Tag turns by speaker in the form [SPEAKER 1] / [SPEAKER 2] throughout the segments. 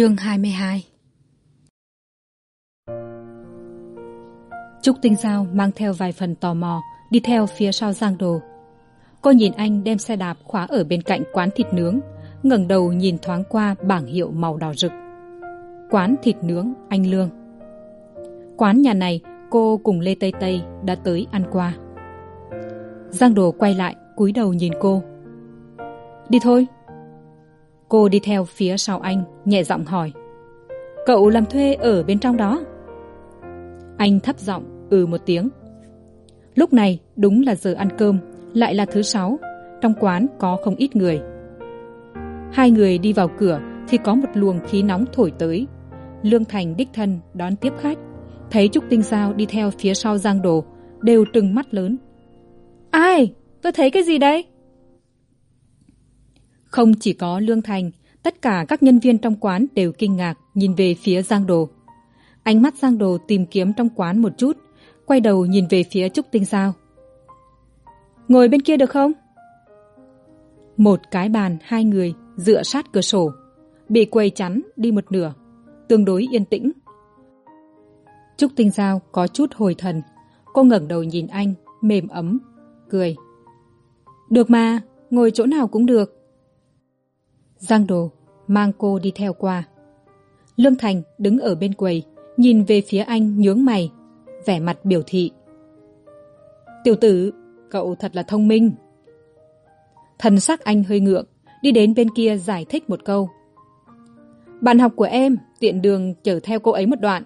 [SPEAKER 1] chương hai mươi hai. Trúc tinh giao mang theo vài phần tò mò đi theo phía sau giang đồ. Cô nhìn anh đem xe đạp khóa ở bên cạnh quán thịt nướng, ngẩng đầu nhìn thoáng qua bảng hiệu màu đỏ rực. Quán thịt nướng, anh lương. Quán nhà này cô cùng lê tây tây đã tới ăn qua. Giang đồ quay lại cúi đầu nhìn cô. Đi thôi cô đi theo phía sau anh, nhẹ giọng hỏi, cậu làm thuê ở bên trong đó? Anh thấp giọng ừ một tiếng, lúc này đúng là giờ ăn cơm, lại là thứ sáu, trong quán có không ít người. Hai người đi vào cửa thì có một luồng khí nóng thổi tới. Lương thành đích thân đón tiếp khách, thấy trúc tinh giao đi theo phía sau giang đồ, đều trừng mắt lớn, ai? Tôi thấy cái gì đây? Không chỉ có lương thành, tất cả các nhân viên trong quán đều kinh ngạc nhìn về phía giang đồ. Ánh mắt giang đồ tìm kiếm trong quán một chút, quay đầu nhìn về phía trúc tinh giao. Ngồi bên kia được không? Một cái bàn, hai người, dựa sát cửa sổ, bị quầy chắn đi một nửa, tương đối yên tĩnh. Trúc tinh giao có chút hồi thần, cô ngẩng đầu nhìn anh, mềm ấm, cười. Được mà, ngồi chỗ nào cũng được giang đồ, mang cô đi theo qua. Lương thành đứng ở bên quầy, nhìn về phía anh nhướng mày, vẻ mặt biểu thị. Tiểu tử, cậu thật là thông minh. Thần sắc anh hơi ngượng, đi đến bên kia giải thích một câu. Bạn học của em tiện đường chở theo cô ấy một đoạn.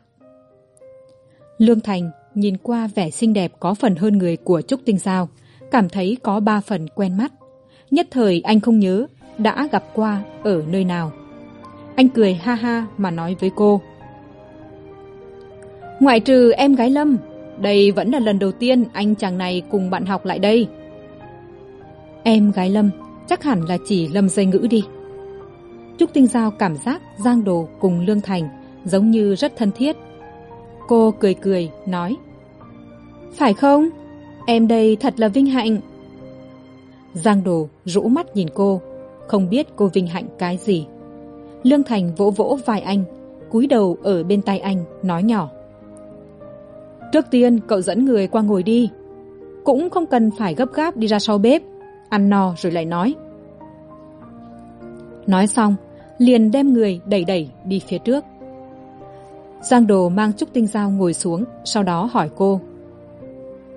[SPEAKER 1] Lương thành nhìn qua vẻ xinh đẹp có phần hơn người của trúc tinh sao cảm thấy có ba phần quen mắt. Nhất thời anh không nhớ đã gặp qua ở nơi nào. Anh cười ha ha mà nói với cô. Ngoại trừ em gái lâm, đây vẫn là lần đầu tiên anh chàng này cùng bạn học lại đây. Em gái lâm, chắc hẳn là chỉ lâm dây ngữ đi. Trúc tinh giao cảm giác giang đồ cùng lương thành giống như rất thân thiết. Cô cười cười, nói, phải không? Em đây thật là vinh hạnh. Giang đồ rũ mắt nhìn cô không biết cô vinh hạnh cái gì. Lương thành vỗ vỗ vai anh, cúi đầu ở bên tay anh, nói nhỏ. Trước tiên, cậu dẫn người qua ngồi đi. Cũng không cần phải gấp gáp đi ra sau bếp, ăn no rồi lại nói. Nói xong, liền đem người đẩy đẩy đi phía trước. Giang đồ mang trúc tinh dao ngồi xuống, sau đó hỏi cô.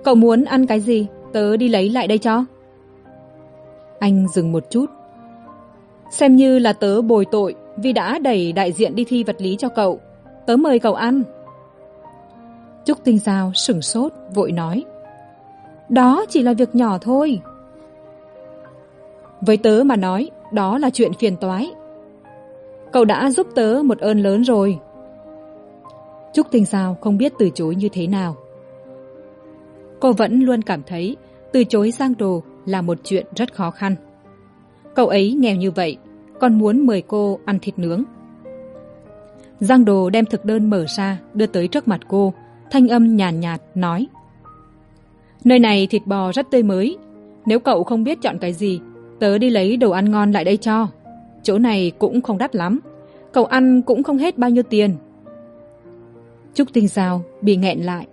[SPEAKER 1] Cậu muốn ăn cái gì? Tớ đi lấy lại đây cho. Anh dừng một chút xem như là tớ bồi tội vì đã đẩy đại diện đi thi vật lý cho cậu. Tớ mời cậu ăn. Trúc tinh giao sửng sốt, vội nói, đó chỉ là việc nhỏ thôi. Với tớ mà nói, đó là chuyện phiền toái. Cậu đã giúp tớ một ơn lớn rồi. Trúc tinh giao không biết từ chối như thế nào. Cô vẫn luôn cảm thấy từ chối giang đồ là một chuyện rất khó khăn cậu ấy nghèo như vậy còn muốn mời cô ăn thịt nướng. Giang đồ đem thực đơn mở ra đưa tới trước mặt cô thanh âm nhàn nhạt, nhạt nói nơi này thịt bò rất tươi mới nếu cậu không biết chọn cái gì tớ đi lấy đồ ăn ngon lại đây cho. Chỗ này cũng không đắt lắm cậu ăn cũng không hết bao nhiêu tiền. Trúc tinh giao bị nghẹn lại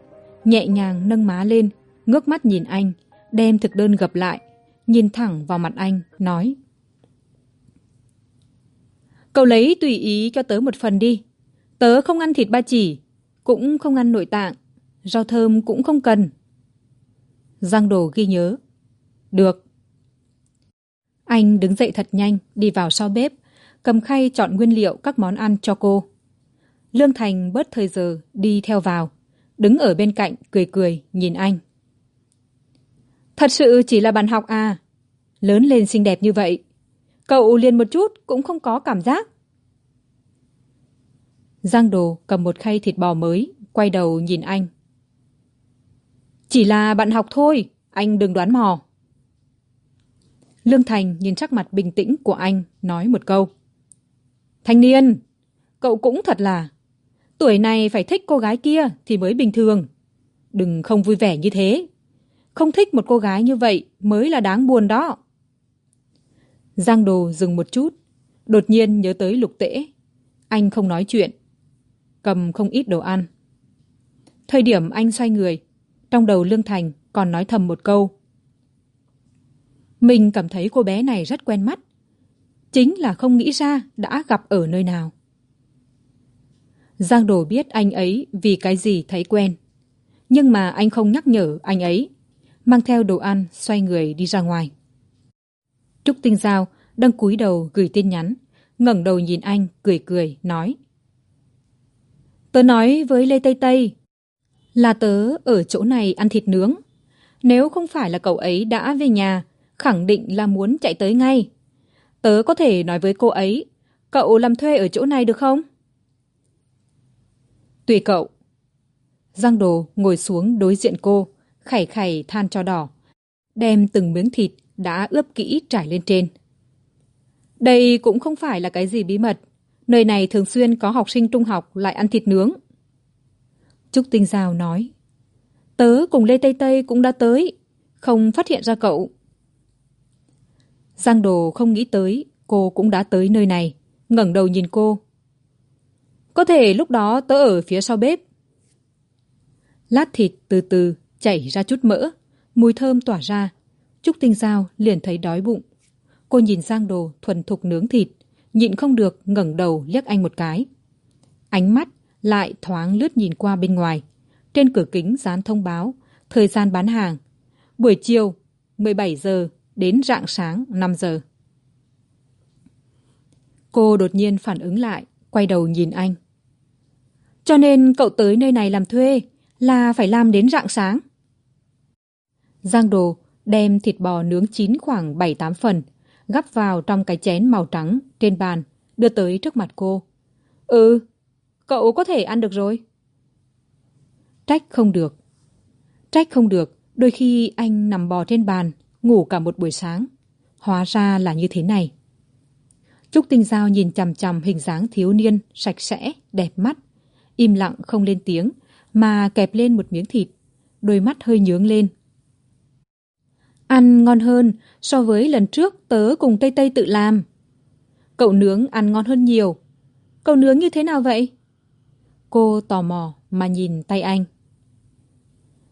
[SPEAKER 1] nhẹ nhàng nâng má lên ngước mắt nhìn anh đem thực đơn gập lại nhìn thẳng vào mặt anh nói cậu lấy tùy ý cho tớ một phần đi. Tớ không ăn thịt ba chỉ, cũng không ăn nội tạng, rau thơm cũng không cần. Giang đồ ghi nhớ. Được. Anh đứng dậy thật nhanh, đi vào sau bếp, cầm khay chọn nguyên liệu các món ăn cho cô. Lương thành bớt thời giờ, đi theo vào, đứng ở bên cạnh cười cười, nhìn anh. Thật sự chỉ là bạn học à? Lớn lên xinh đẹp như vậy cậu liền một chút, cũng không có cảm giác. Giang đồ cầm một khay thịt bò mới, quay đầu nhìn anh. Chỉ là bạn học thôi, anh đừng đoán mò. Lương thành nhìn chắc mặt bình tĩnh của anh, nói một câu. Thanh niên, cậu cũng thật là. Tuổi này phải thích cô gái kia thì mới bình thường. Đừng không vui vẻ như thế. Không thích một cô gái như vậy mới là đáng buồn đó giang đồ dừng một chút, đột nhiên nhớ tới lục tễ. Anh không nói chuyện, cầm không ít đồ ăn. Thời điểm anh xoay người, trong đầu lương thành còn nói thầm một câu. Mình cảm thấy cô bé này rất quen mắt, chính là không nghĩ ra đã gặp ở nơi nào. Giang đồ biết anh ấy vì cái gì thấy quen, nhưng mà anh không nhắc nhở anh ấy, mang theo đồ ăn xoay người đi ra ngoài trúc tinh giao đang cúi đầu gửi tin nhắn, ngẩng đầu nhìn anh, cười cười, nói. Tớ nói với lê tây tây là tớ ở chỗ này ăn thịt nướng. Nếu không phải là cậu ấy đã về nhà, khẳng định là muốn chạy tới ngay. Tớ có thể nói với cô ấy, cậu làm thuê ở chỗ này được không? Tùy cậu. Giang đồ ngồi xuống đối diện cô khảy khảy than cho đỏ, đem từng miếng thịt đã ướp kỹ trải lên trên. Đây cũng không phải là cái gì bí mật. Nơi này thường xuyên có học sinh trung học lại ăn thịt nướng. Trúc tinh giao nói, tớ cùng lê tây tây cũng đã tới, không phát hiện ra cậu. Giang đồ không nghĩ tới cô cũng đã tới nơi này, ngẩng đầu nhìn cô. Có thể lúc đó tớ ở phía sau bếp. Lát thịt từ từ chảy ra chút mỡ, mùi thơm tỏa ra trúc tinh giao liền thấy đói bụng. Cô nhìn giang đồ thuần thục nướng thịt, nhịn không được ngẩng đầu liếc anh một cái. Ánh mắt lại thoáng lướt nhìn qua bên ngoài. Trên cửa kính dán thông báo, thời gian bán hàng. Buổi chiều 17 giờ đến rạng sáng 5 giờ. Cô đột nhiên phản ứng lại, quay đầu nhìn anh. Cho nên cậu tới nơi này làm thuê, là phải làm đến rạng sáng. Giang đồ đem thịt bò nướng chín khoảng bảy tám phần, gắp vào trong cái chén màu trắng trên bàn, đưa tới trước mặt cô. Ừ cậu có thể ăn được rồi. Trách không được. Trách không được, đôi khi anh nằm bò trên bàn, ngủ cả một buổi sáng. Hóa ra là như thế này. Trúc tinh giao nhìn chằm chằm hình dáng thiếu niên, sạch sẽ, đẹp mắt. Im lặng không lên tiếng, mà kẹp lên một miếng thịt. Đôi mắt hơi nhướng lên ăn ngon hơn so với lần trước tớ cùng tây tây tự làm. Cậu nướng ăn ngon hơn nhiều. Cậu nướng như thế nào vậy? Cô tò mò mà nhìn tay anh.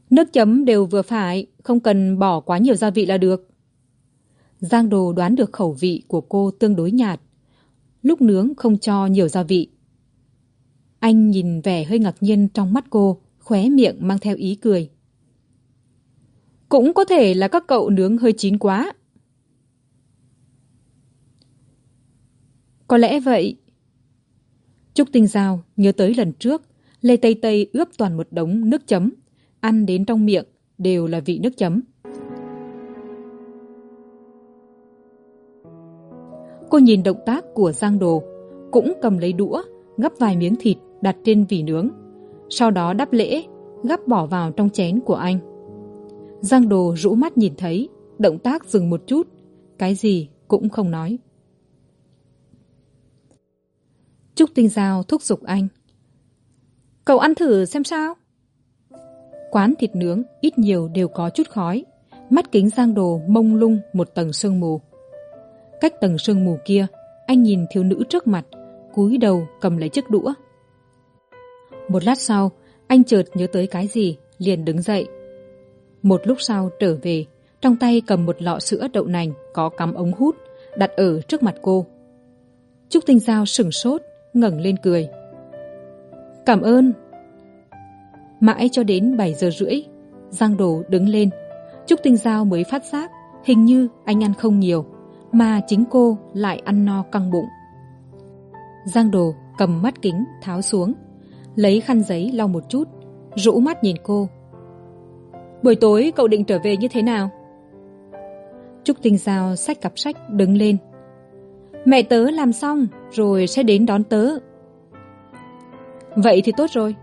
[SPEAKER 1] Nước chấm đều vừa phải, không cần bỏ quá nhiều gia vị là được. Giang đồ đoán được khẩu vị của cô tương đối nhạt. Lúc nướng không cho nhiều gia vị. Anh nhìn vẻ hơi ngạc nhiên trong mắt cô, khóe miệng mang theo ý cười cũng có thể là các cậu nướng hơi chín quá. Có lẽ vậy. Trúc tinh giao nhớ tới lần trước, lê tây tây ướp toàn một đống nước chấm, ăn đến trong miệng đều là vị nước chấm. Cô nhìn động tác của giang đồ, cũng cầm lấy đũa, gắp vài miếng thịt đặt trên vỉ nướng, sau đó đắp lễ, gắp bỏ vào trong chén của anh giang đồ rũ mắt nhìn thấy, động tác dừng một chút, cái gì cũng không nói. Trúc tinh giao thúc giục anh. Cậu ăn thử xem sao. Quán thịt nướng ít nhiều đều có chút khói, mắt kính giang đồ mông lung một tầng sương mù. Cách tầng sương mù kia, anh nhìn thiếu nữ trước mặt, cúi đầu cầm lấy chiếc đũa. Một lát sau, anh chợt nhớ tới cái gì, liền đứng dậy một lúc sau trở về, trong tay cầm một lọ sữa đậu nành có cắm ống hút, đặt ở trước mặt cô. Trúc tinh giao sửng sốt, ngẩng lên cười. Cảm ơn. Mãi cho đến bảy giờ rưỡi, giang đồ đứng lên. Trúc tinh giao mới phát giác hình như anh ăn không nhiều, mà chính cô lại ăn no căng bụng. Giang đồ cầm mắt kính tháo xuống, lấy khăn giấy lau một chút, rũ mắt nhìn cô buổi tối cậu định trở về như thế nào? Trúc tinh giao sách cặp sách đứng lên. Mẹ tớ làm xong rồi sẽ đến đón tớ. Vậy thì tốt rồi.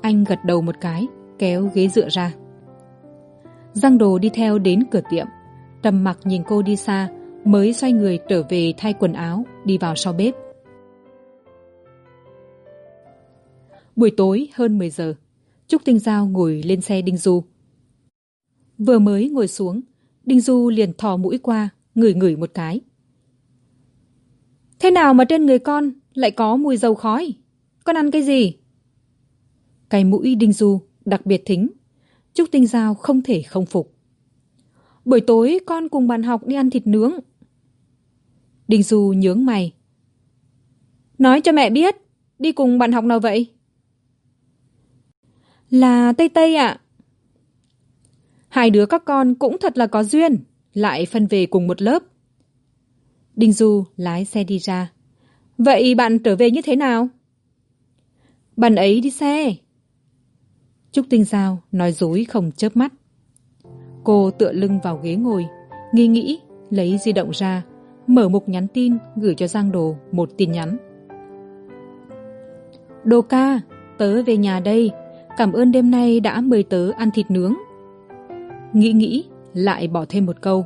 [SPEAKER 1] Anh gật đầu một cái, kéo ghế dựa ra. Giang đồ đi theo đến cửa tiệm. Trầm mặc nhìn cô đi xa, mới xoay người trở về thay quần áo, đi vào sau bếp. Buổi tối hơn mười giờ, trúc tinh giao ngồi lên xe đinh du vừa mới ngồi xuống, đinh du liền thò mũi qua, ngửi ngửi một cái. Thế nào mà trên người con lại có mùi dầu khói? Con ăn cái gì? Cái mũi đinh du đặc biệt thính, trúc tinh giao không thể không phục. Buổi tối con cùng bạn học đi ăn thịt nướng. Đinh du nhướng mày. Nói cho mẹ biết, đi cùng bạn học nào vậy? Là tây tây ạ hai đứa các con cũng thật là có duyên, lại phân về cùng một lớp. Đinh du lái xe đi ra. Vậy bạn trở về như thế nào? Bạn ấy đi xe. Trúc tinh giao nói dối không chớp mắt. Cô tựa lưng vào ghế ngồi, nghi nghĩ lấy di động ra, mở mục nhắn tin gửi cho giang đồ một tin nhắn. Đồ ca, tớ về nhà đây. Cảm ơn đêm nay đã mời tớ ăn thịt nướng nghĩ nghĩ, lại bỏ thêm một câu.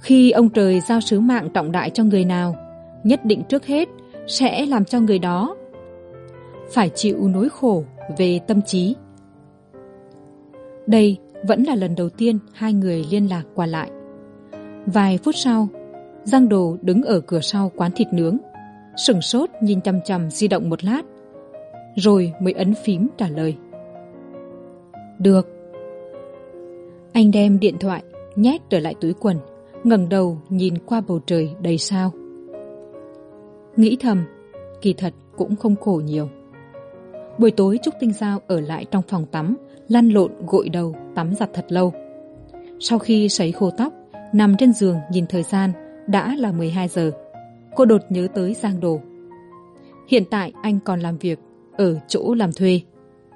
[SPEAKER 1] Khi ông trời giao sứ mạng trọng đại cho người nào, nhất định trước hết sẽ làm cho người đó phải chịu nỗi khổ về tâm trí. Đây vẫn là lần đầu tiên hai người liên lạc qua lại. Vài phút sau, giang đồ đứng ở cửa sau quán thịt nướng sửng sốt nhìn chằm chằm di động một lát, rồi mới ấn phím trả lời. Được anh đem điện thoại, nhét trở lại túi quần, ngẩng đầu nhìn qua bầu trời đầy sao. Nghĩ thầm, kỳ thật cũng không khổ nhiều. Buổi tối trúc tinh giao ở lại trong phòng tắm, lăn lộn gội đầu tắm giặt thật lâu. Sau khi sấy khô tóc, nằm trên giường nhìn thời gian, đã là m hai giờ. Cô đột nhớ tới giang đồ. Hiện tại anh còn làm việc ở chỗ làm thuê.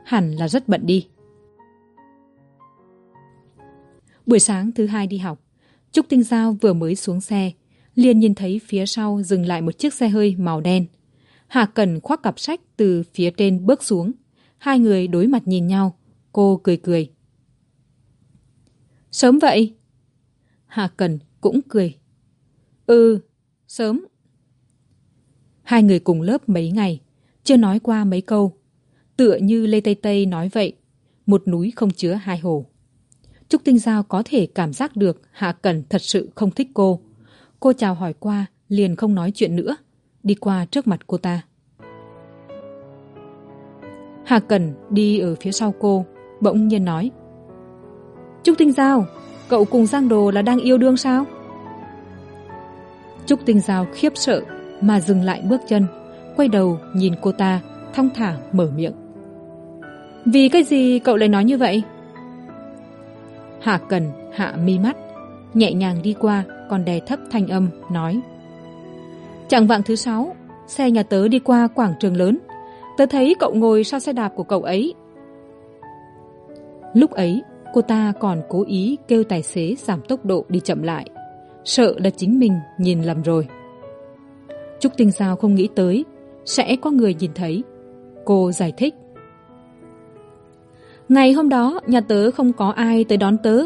[SPEAKER 1] Hẳn là rất bận đi. Buổi sáng thứ hai đi học, trúc tinh giao vừa mới xuống xe, liền nhìn thấy phía sau dừng lại một chiếc xe hơi màu đen. Hà cần khoác cặp sách từ phía trên bước xuống, hai người đối mặt nhìn nhau, cô cười cười. Sớm vậy? Hà cần cũng cười. Ừ sớm. Hai người cùng lớp mấy ngày, chưa nói qua mấy câu. Tựa như lê tây tây nói vậy, một núi không chứa hai hồ trúc tinh giao có thể cảm giác được hạ cẩn thật sự không thích cô. Cô chào hỏi qua, liền không nói chuyện nữa. Đi qua trước mặt cô ta. Hạ cần đi ở phía sau cô, bỗng nhiên nói, trúc tinh giao, cậu cùng giang đồ là đang yêu đương sao? Trúc tinh giao khiếp sợ mà dừng lại bước chân, quay đầu nhìn cô ta, thong thả mở miệng. Vì cái gì cậu lại nói như vậy? Hạ cần, hạ mi mắt, nhẹ nhàng đi qua, còn đè thấp thanh âm, nói. Chẳng vạng thứ sáu, xe nhà tớ đi qua quảng trường lớn. Tớ thấy cậu ngồi sau xe đạp của cậu ấy. Lúc ấy, cô ta còn cố ý kêu tài xế giảm tốc độ đi chậm lại. Sợ là chính mình nhìn lầm rồi. Trúc tinh giao không nghĩ tới, sẽ có người nhìn thấy. Cô giải thích ngày hôm đó, nhà tớ không có ai tới đón tớ.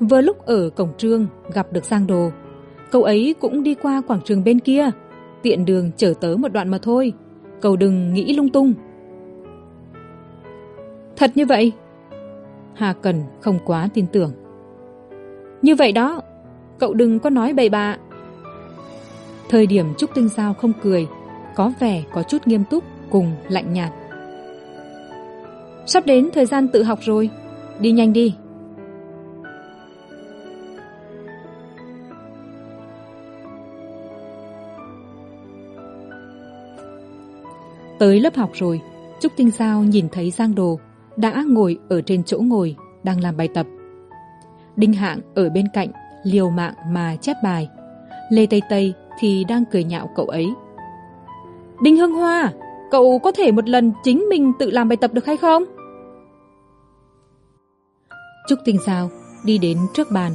[SPEAKER 1] Vừa lúc ở cổng trương gặp được giang đồ. Cậu ấy cũng đi qua quảng trường bên kia, tiện đường chở tớ một đoạn mà thôi. Cậu đừng nghĩ lung tung. Thật như vậy? Hà cần không quá tin tưởng. Như vậy đó, cậu đừng có nói bậy bạ. Thời điểm trúc tinh giao không cười, có vẻ có chút nghiêm túc cùng lạnh nhạt sắp đến thời gian tự học rồi. Đi nhanh đi. Tới lớp học rồi, trúc tinh giao nhìn thấy giang đồ đã ngồi ở trên chỗ ngồi, đang làm bài tập. Đinh hạng ở bên cạnh liều mạng mà chép bài. Lê tây tây thì đang cười nhạo cậu ấy. Đinh hưng hoa, cậu có thể một lần chính mình tự làm bài tập được hay không? Trúc tinh giao đi đến trước bàn.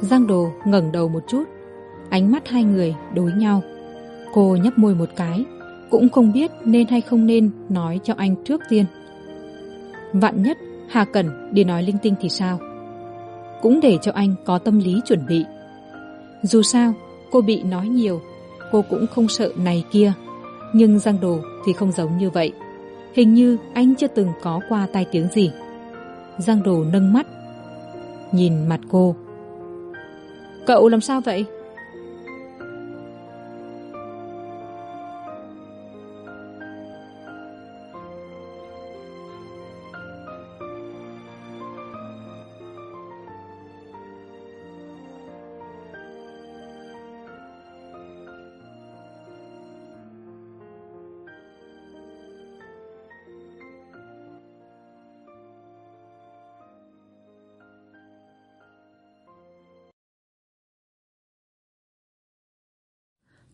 [SPEAKER 1] Giang đồ ngẩng đầu một chút. Ánh mắt hai người đối nhau. Cô nhấp môi một cái. Cũng không biết nên hay không nên nói cho anh trước tiên. Vạn nhất hà cẩn đi nói linh tinh thì sao? Cũng để cho anh có tâm lý chuẩn bị. Dù sao, cô bị nói nhiều, cô cũng không sợ này kia. Nhưng giang đồ thì không giống như vậy. Hình như anh chưa từng có qua tai tiếng gì. Giang đồ nâng mắt nhìn mặt cô. Cậu làm sao vậy?